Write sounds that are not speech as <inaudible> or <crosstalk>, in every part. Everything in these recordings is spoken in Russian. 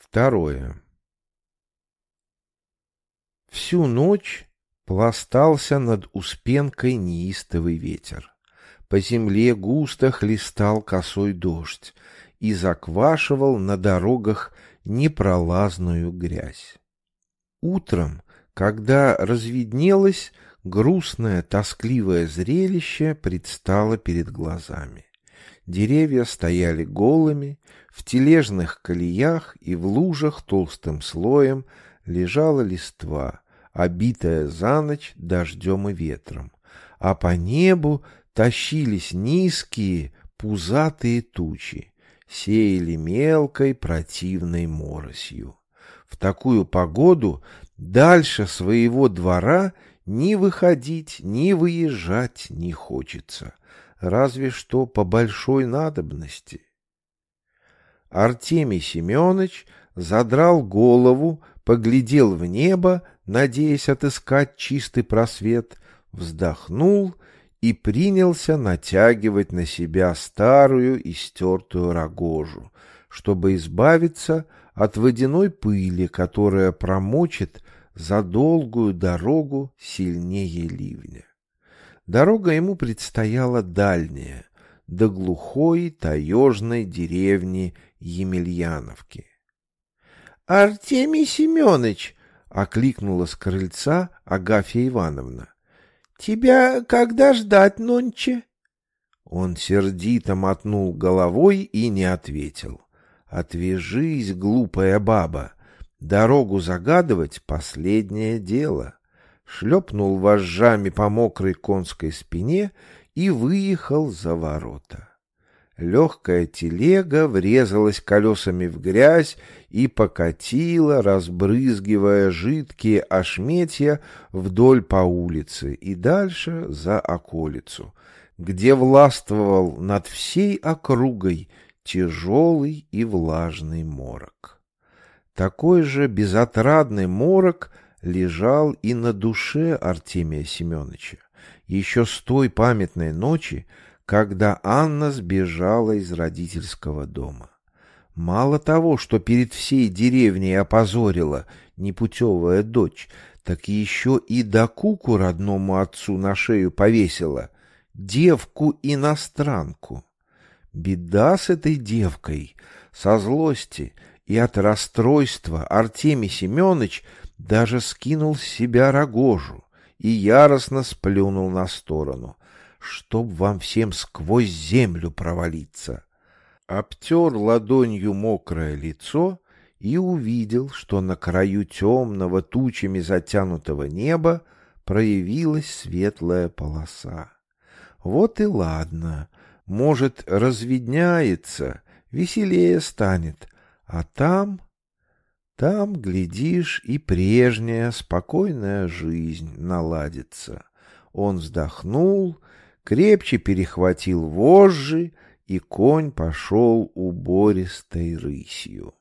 Второе. Всю ночь пластался над Успенкой неистовый ветер. По земле густо хлестал косой дождь и заквашивал на дорогах непролазную грязь. Утром, когда разведнелось, грустное, тоскливое зрелище предстало перед глазами. Деревья стояли голыми, в тележных колеях и в лужах толстым слоем лежала листва, обитая за ночь дождем и ветром, а по небу тащились низкие, пузатые тучи, сеяли мелкой противной моросью. В такую погоду дальше своего двора ни выходить, ни выезжать не хочется, разве что по большой надобности. Артемий Семенович задрал голову, поглядел в небо, надеясь отыскать чистый просвет, вздохнул и принялся натягивать на себя старую и стертую рогожу, чтобы избавиться от водяной пыли, которая промочит за долгую дорогу сильнее ливня. Дорога ему предстояла дальняя, до глухой таежной деревни Емельяновки. — Артемий Семенович! — окликнула с крыльца Агафья Ивановна. — Тебя когда ждать нонче? Он сердито мотнул головой и не ответил. — Отвяжись, глупая баба! Дорогу загадывать — последнее дело. Шлепнул вожжами по мокрой конской спине и выехал за ворота. Легкая телега врезалась колесами в грязь и покатила, разбрызгивая жидкие ошметья вдоль по улице и дальше за околицу, где властвовал над всей округой тяжелый и влажный морок. Такой же безотрадный морок лежал и на душе Артемия Семеновича. Еще с той памятной ночи, когда Анна сбежала из родительского дома. Мало того, что перед всей деревней опозорила непутевая дочь, так еще и до куку родному отцу на шею повесила девку-иностранку. Беда с этой девкой, со злости и от расстройства Артемий Семенович даже скинул с себя рогожу и яростно сплюнул на сторону чтоб вам всем сквозь землю провалиться. Обтер ладонью мокрое лицо и увидел, что на краю темного тучами затянутого неба проявилась светлая полоса. Вот и ладно, может, разведняется, веселее станет, а там... Там, глядишь, и прежняя спокойная жизнь наладится. Он вздохнул крепче перехватил вожжи, и конь пошел убористой рысью.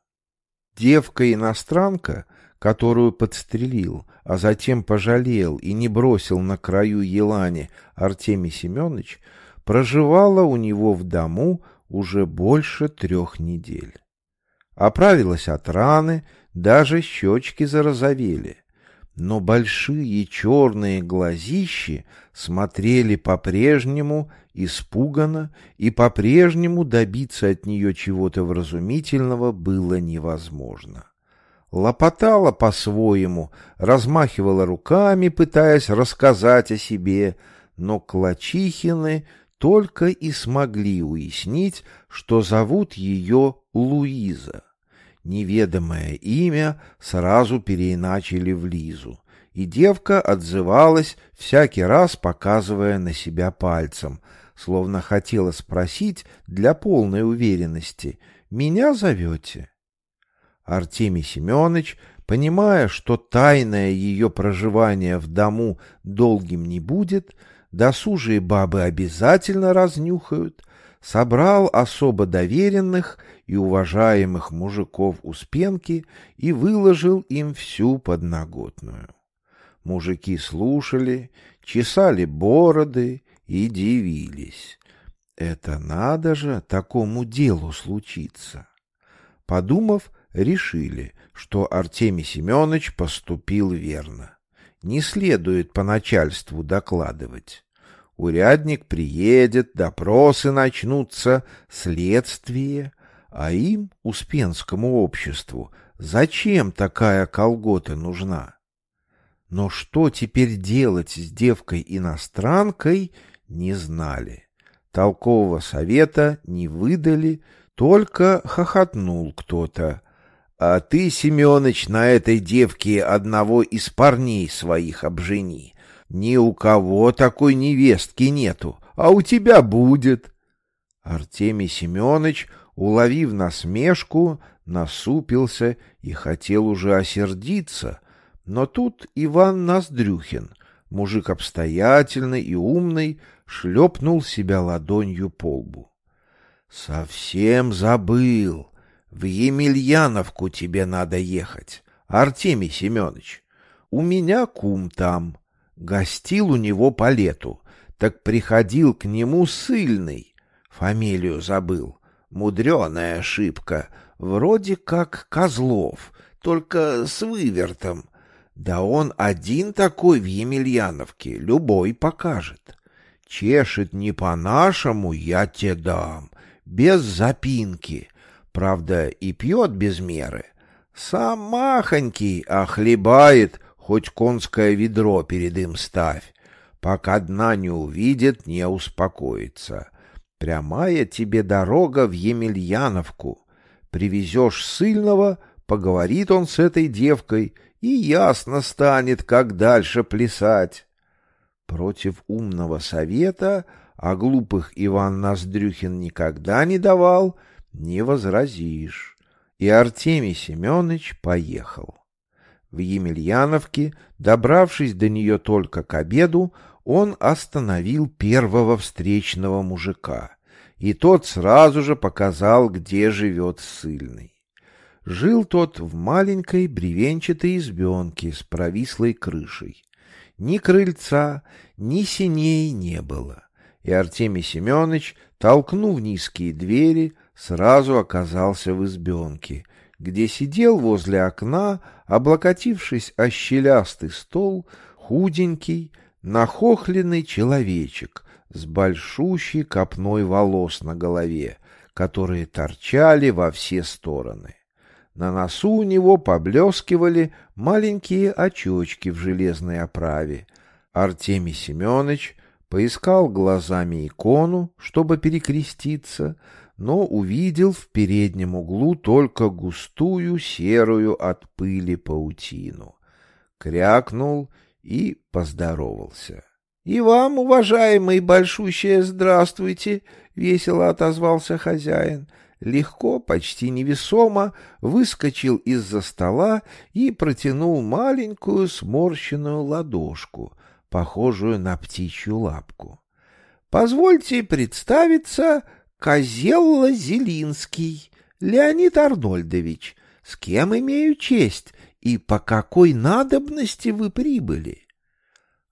Девка-иностранка, которую подстрелил, а затем пожалел и не бросил на краю елани Артемий Семенович, проживала у него в дому уже больше трех недель. Оправилась от раны, даже щечки зарозовели — но большие черные глазищи смотрели по-прежнему испуганно, и по-прежнему добиться от нее чего-то вразумительного было невозможно. Лопотала по-своему, размахивала руками, пытаясь рассказать о себе, но Клочихины только и смогли уяснить, что зовут ее Луиза неведомое имя сразу переиначили в Лизу, и девка отзывалась, всякий раз показывая на себя пальцем, словно хотела спросить для полной уверенности «Меня зовете?» Артемий Семенович, понимая, что тайное ее проживание в дому долгим не будет, досужие бабы обязательно разнюхают, собрал особо доверенных и уважаемых мужиков Успенки и выложил им всю подноготную. Мужики слушали, чесали бороды и дивились. Это надо же такому делу случиться. Подумав, решили, что Артемий Семенович поступил верно. Не следует по начальству докладывать. Урядник приедет, допросы начнутся, следствие, а им, Успенскому обществу, зачем такая колгота нужна? Но что теперь делать с девкой-иностранкой, не знали. Толкового совета не выдали, только хохотнул кто-то. А ты, Семёныч, на этой девке одного из парней своих обжени. Ни у кого такой невестки нету, а у тебя будет. Артемий Семёныч, уловив насмешку, насупился и хотел уже осердиться, но тут Иван Ноздрюхин, мужик обстоятельный и умный, шлепнул себя ладонью по лбу. — Совсем забыл. В Емельяновку тебе надо ехать, Артемий Семенович. У меня кум там. Гостил у него по лету. Так приходил к нему сыльный. Фамилию забыл. Мудреная ошибка. Вроде как Козлов, только с вывертом. Да он один такой в Емельяновке, любой покажет. Чешет не по-нашему, я тебе дам, без запинки. Правда, и пьет без меры. Сам махонький, а хлебает, хоть конское ведро перед им ставь. Пока дна не увидит, не успокоится. Прямая тебе дорога в Емельяновку. Привезешь сыльного, поговорит он с этой девкой, и ясно станет, как дальше плясать. Против умного совета, а глупых Иван Ноздрюхин никогда не давал, не возразишь. И Артемий Семенович поехал. В Емельяновке, добравшись до нее только к обеду, он остановил первого встречного мужика, и тот сразу же показал, где живет ссыльный. Жил тот в маленькой бревенчатой избенке с провислой крышей. Ни крыльца, ни синей не было, и Артемий Семенович, толкнув низкие двери, сразу оказался в избенке, где сидел возле окна, облокотившись о щелястый стол, худенький, нахохленный человечек с большущей копной волос на голове, которые торчали во все стороны. На носу у него поблескивали маленькие очечки в железной оправе. Артемий Семенович поискал глазами икону, чтобы перекреститься, но увидел в переднем углу только густую серую от пыли паутину. Крякнул и поздоровался. — И вам, уважаемый, большущее здравствуйте! — весело отозвался хозяин. Легко, почти невесомо, выскочил из-за стола и протянул маленькую сморщенную ладошку, похожую на птичью лапку. — Позвольте представиться Козелла Зелинский, Леонид Арнольдович, с кем имею честь и по какой надобности вы прибыли?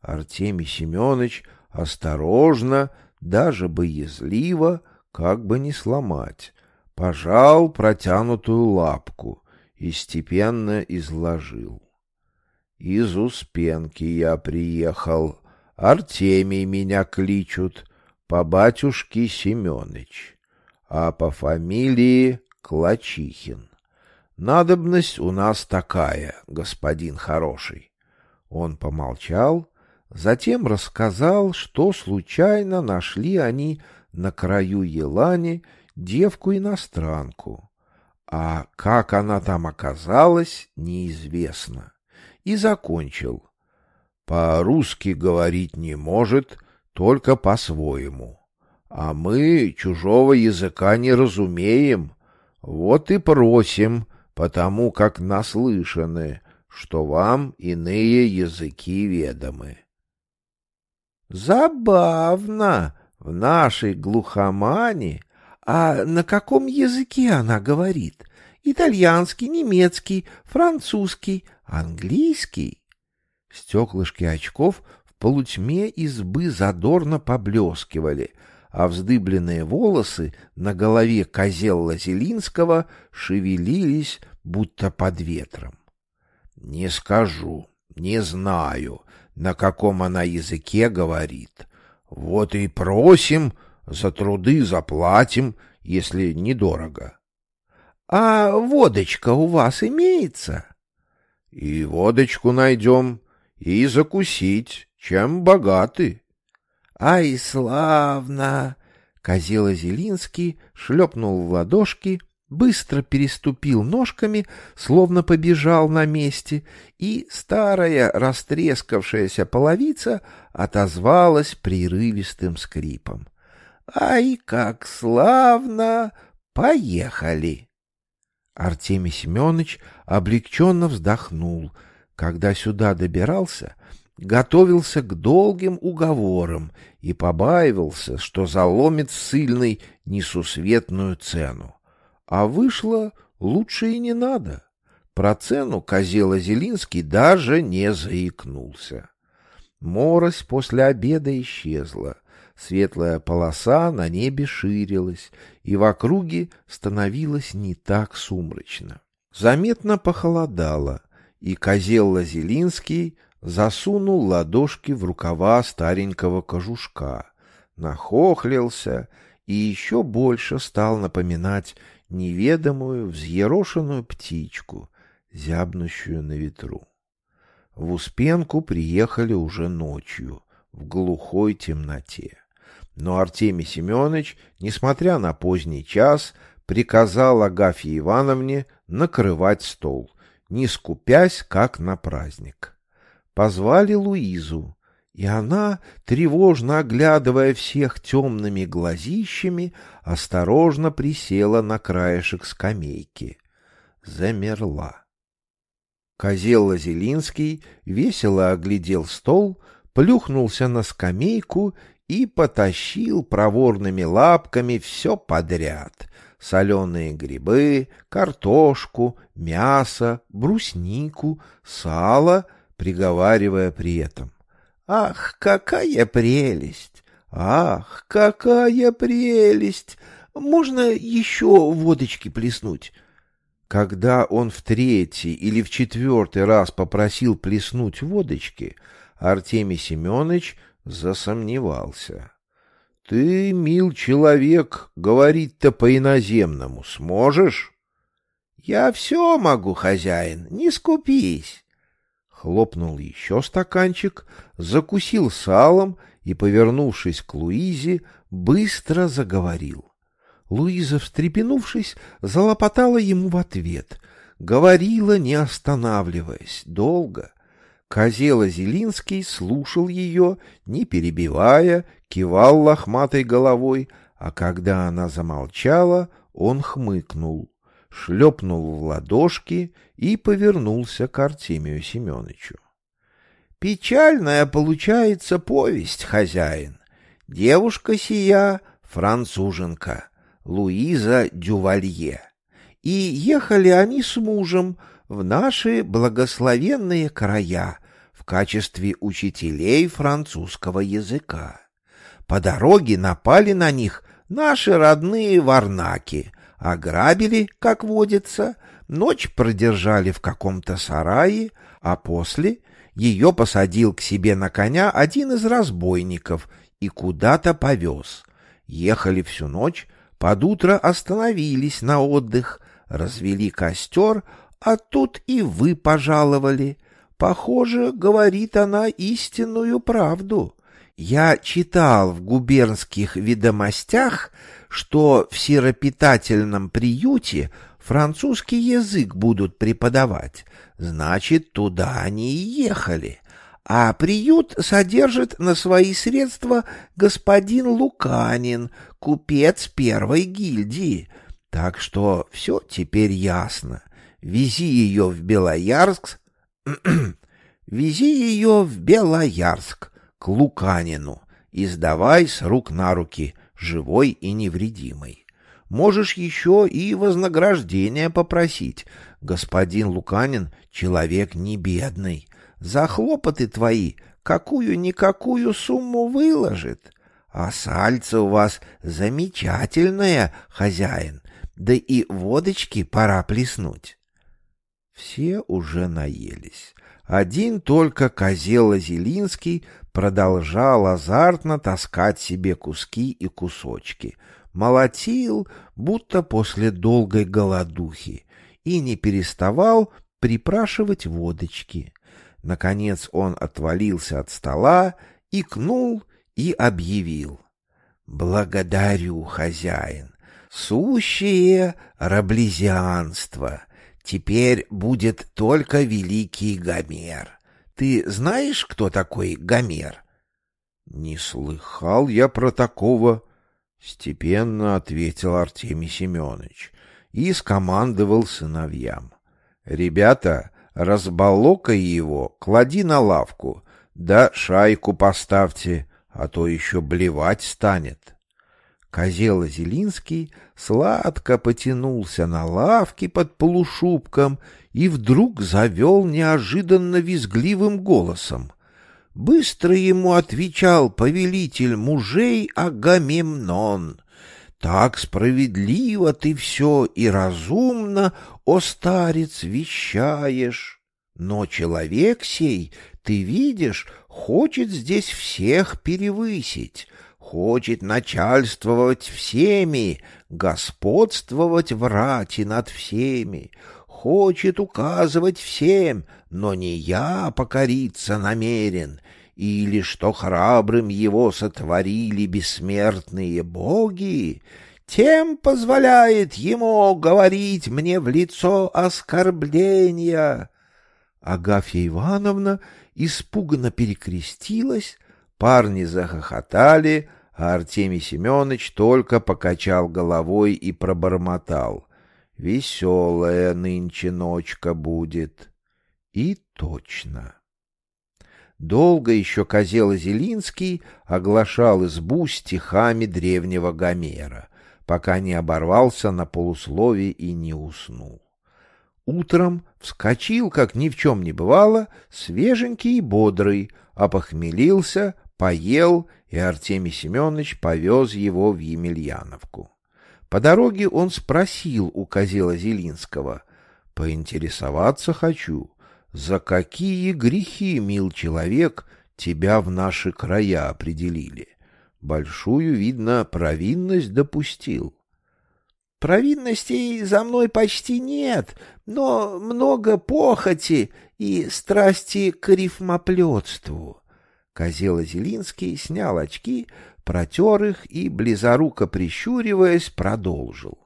Артемий Семенович осторожно, даже боязливо, как бы не сломать, пожал протянутую лапку и степенно изложил. Из Успенки я приехал, Артемий меня кличут, по батюшке Семёныч, а по фамилии Клачихин. Надобность у нас такая, господин хороший. Он помолчал, затем рассказал, что случайно нашли они на краю Елани девку-иностранку, а как она там оказалась, неизвестно, и закончил. По-русски говорить не может, только по-своему. А мы чужого языка не разумеем, вот и просим, потому как наслышаны, что вам иные языки ведомы. Забавно, в нашей глухомане. А на каком языке она говорит? Итальянский, немецкий, французский, английский? Стеклышки очков полутьме избы задорно поблескивали, а вздыбленные волосы на голове козелла Зелинского шевелились, будто под ветром. Не скажу, не знаю, на каком она языке говорит. Вот и просим, за труды заплатим, если недорого. — А водочка у вас имеется? — И водочку найдем, и закусить, чем богаты. — Ай, славно! — Козела Зелинский шлепнул в ладошки, быстро переступил ножками, словно побежал на месте, и старая растрескавшаяся половица отозвалась прерывистым скрипом. «Ай, как славно! Поехали!» Артемий Семенович облегченно вздохнул. Когда сюда добирался, готовился к долгим уговорам и побаивался, что заломит сильный несусветную цену. А вышло лучше и не надо. Про цену Козела Зелинский даже не заикнулся. Морось после обеда исчезла. Светлая полоса на небе ширилась, и в округе становилось не так сумрачно. Заметно похолодало, и козел Лазелинский засунул ладошки в рукава старенького кожушка, нахохлился и еще больше стал напоминать неведомую взъерошенную птичку, зябнущую на ветру. В Успенку приехали уже ночью, в глухой темноте. Но Артемий Семенович, несмотря на поздний час, приказал Агафье Ивановне накрывать стол, не скупясь, как на праздник. Позвали Луизу, и она, тревожно оглядывая всех темными глазищами, осторожно присела на краешек скамейки. Замерла. Козел Лазелинский весело оглядел стол, плюхнулся на скамейку и потащил проворными лапками все подряд — соленые грибы, картошку, мясо, бруснику, сало, приговаривая при этом. Ах, какая прелесть! Ах, какая прелесть! Можно еще водочки плеснуть? Когда он в третий или в четвертый раз попросил плеснуть водочки, Артемий Семенович засомневался. — Ты, мил человек, говорить-то по-иноземному сможешь? — Я все могу, хозяин, не скупись хлопнул еще стаканчик, закусил салом и, повернувшись к Луизе, быстро заговорил. Луиза, встрепенувшись, залопотала ему в ответ. Говорила, не останавливаясь, долго. Козела Зелинский слушал ее, не перебивая, кивал лохматой головой, а когда она замолчала, он хмыкнул шлепнул в ладошки и повернулся к Артемию Семеновичу. «Печальная получается повесть, хозяин. Девушка сия — француженка, Луиза Дювалье. И ехали они с мужем в наши благословенные края в качестве учителей французского языка. По дороге напали на них наши родные варнаки — ограбили, как водится, ночь продержали в каком-то сарае, а после ее посадил к себе на коня один из разбойников и куда-то повез. Ехали всю ночь, под утро остановились на отдых, развели костер, а тут и вы пожаловали. Похоже, говорит она истинную правду. Я читал в губернских ведомостях, что в сиропитательном приюте французский язык будут преподавать. Значит, туда они и ехали. А приют содержит на свои средства господин Луканин, купец первой гильдии. Так что все теперь ясно. Вези ее в Белоярск... <clears throat> Вези ее в Белоярск к Луканину и сдавай с рук на руки, живой и невредимый. Можешь еще и вознаграждение попросить. Господин Луканин — человек не бедный. За хлопоты твои какую-никакую сумму выложит. А сальце у вас замечательное, хозяин, да и водочки пора плеснуть. Все уже наелись. Один только козел Зелинский продолжал азартно таскать себе куски и кусочки. Молотил, будто после долгой голодухи, и не переставал припрашивать водочки. Наконец он отвалился от стола, икнул и объявил. «Благодарю, хозяин, сущее раблезианство. Теперь будет только великий Гомер. Ты знаешь, кто такой Гомер? — Не слыхал я про такого, — степенно ответил Артемий Семенович и скомандовал сыновьям. — Ребята, разболокай его, клади на лавку, да шайку поставьте, а то еще блевать станет. Козел Зелинский сладко потянулся на лавке под полушубком и вдруг завел неожиданно визгливым голосом. Быстро ему отвечал повелитель мужей Агамемнон. «Так справедливо ты все и разумно, о старец, вещаешь. Но человек сей, ты видишь, хочет здесь всех перевысить» хочет начальствовать всеми, господствовать в рати над всеми, хочет указывать всем, но не я покориться намерен, или что храбрым его сотворили бессмертные боги, тем позволяет ему говорить мне в лицо оскорбления. Агафья Ивановна испуганно перекрестилась, парни захохотали, а Артемий Семенович только покачал головой и пробормотал. «Веселая нынче ночка будет». И точно. Долго еще козел Зелинский оглашал избу стихами древнего Гомера, пока не оборвался на полуслове и не уснул. Утром вскочил, как ни в чем не бывало, свеженький и бодрый, опохмелился, поел, и Артемий Семенович повез его в Емельяновку. По дороге он спросил у Козела Зелинского, «Поинтересоваться хочу, за какие грехи, мил человек, тебя в наши края определили? Большую, видно, провинность допустил». Провинностей за мной почти нет, но много похоти и страсти к рифмоплетству. Козел Зелинский снял очки, протер их и, близоруко прищуриваясь, продолжил.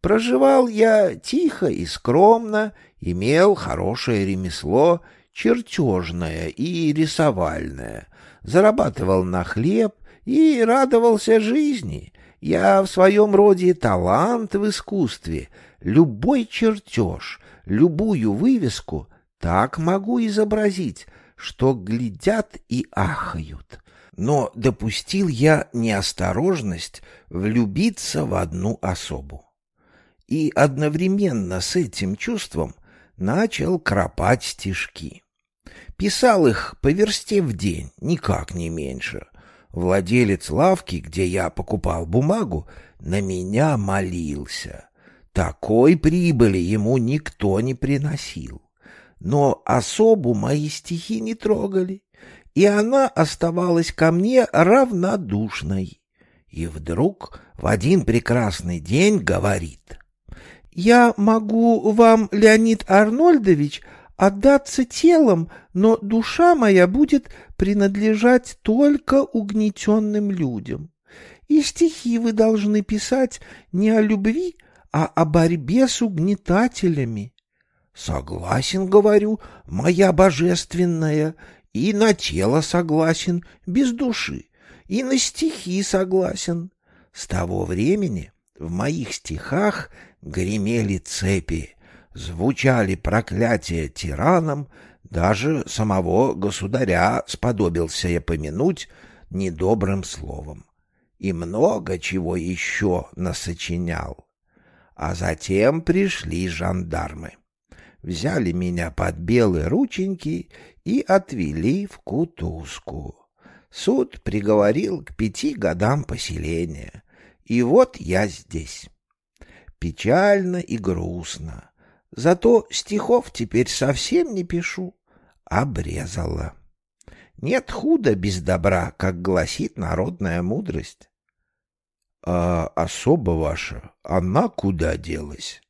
Проживал я тихо и скромно, имел хорошее ремесло, чертежное и рисовальное, зарабатывал на хлеб и радовался жизни. Я в своем роде талант в искусстве, любой чертеж, любую вывеску так могу изобразить, что глядят и ахают. Но допустил я неосторожность влюбиться в одну особу. И одновременно с этим чувством начал кропать стишки. Писал их по версте в день, никак не меньше. Владелец лавки, где я покупал бумагу, на меня молился. Такой прибыли ему никто не приносил но особу мои стихи не трогали, и она оставалась ко мне равнодушной. И вдруг в один прекрасный день говорит. «Я могу вам, Леонид Арнольдович, отдаться телом, но душа моя будет принадлежать только угнетенным людям. И стихи вы должны писать не о любви, а о борьбе с угнетателями. Согласен, говорю, моя божественная, и на тело согласен, без души, и на стихи согласен. С того времени в моих стихах гремели цепи, звучали проклятия тиранам, даже самого государя сподобился я помянуть недобрым словом. И много чего еще насочинял. А затем пришли жандармы взяли меня под белые рученьки и отвели в кутузку. Суд приговорил к пяти годам поселения. И вот я здесь. Печально и грустно. Зато стихов теперь совсем не пишу. Обрезала. Нет худа без добра, как гласит народная мудрость. А особо ваша, она куда делась?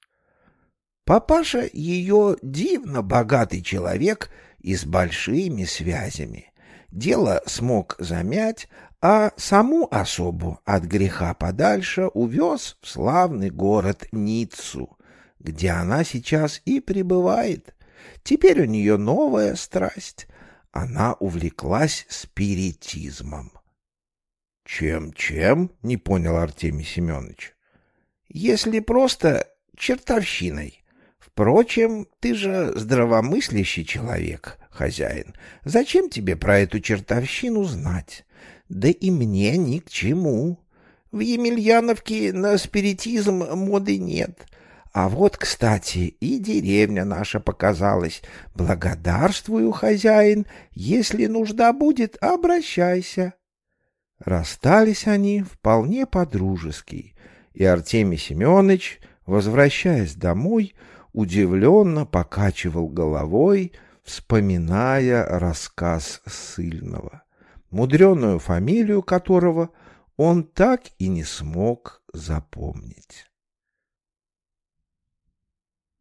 Папаша ее дивно богатый человек и с большими связями. Дело смог замять, а саму особу от греха подальше увез в славный город Ниццу, где она сейчас и пребывает. Теперь у нее новая страсть. Она увлеклась спиритизмом. «Чем-чем?» — не понял Артемий Семенович. «Если просто чертовщиной. Впрочем, ты же здравомыслящий человек, хозяин. Зачем тебе про эту чертовщину знать? Да и мне ни к чему. В Емельяновке на спиритизм моды нет. А вот, кстати, и деревня наша показалась. Благодарствую, хозяин. Если нужда будет, обращайся. Расстались они вполне по-дружески, и Артемий Семенович, возвращаясь домой, удивленно покачивал головой, вспоминая рассказ Сыльного, мудреную фамилию которого он так и не смог запомнить.